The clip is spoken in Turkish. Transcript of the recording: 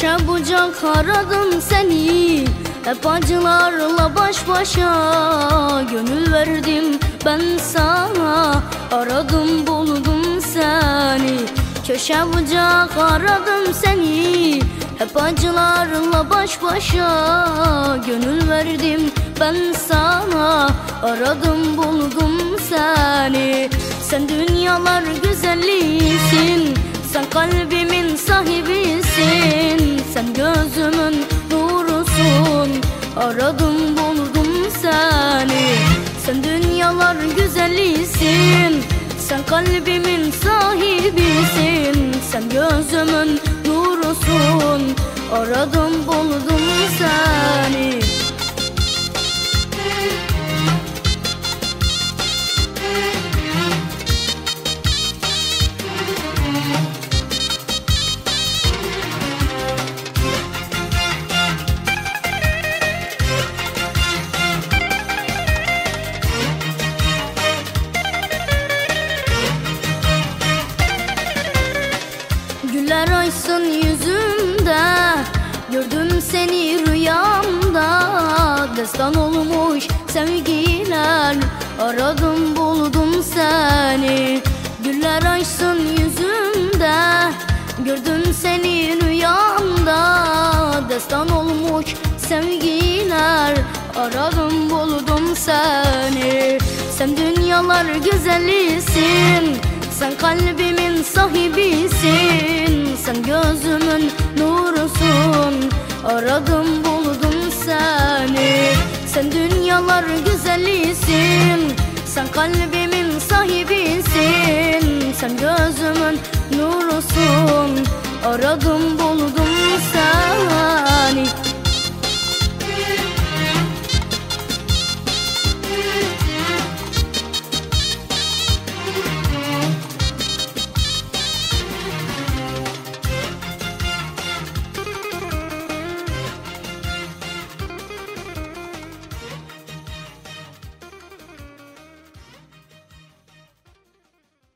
bucak aradım seni. Hep acılarla baş başa Gönül verdim ben sana. Aradım buldum seni. Köşe bucak aradım seni. Hep acılarla baş başa Gönül verdim ben sana. Aradım buldum seni. Sen dünyalar güzellisin. Sen kalbimin sahibisin Sen gözümün nurusun Aradım buldum seni. Sen dünyalar güzellisin Sen kalbimin sahibisin. Sen gözümün nurusun Aradım buldum seni Güller açsın yüzümde Gördüm seni rüyamda. Destan olmuş sevgiler Aradım buldum seni. Güller açsın yüzümde Gördüm seni rüyamda. Destan olmuş sevgiler Aradım buldum seni. Sen dünyalar güzelisin sen kalbimin sahibisin güzelisin Sen kalbimin sahibisin. Sen gözümün nurusun. Aradım seni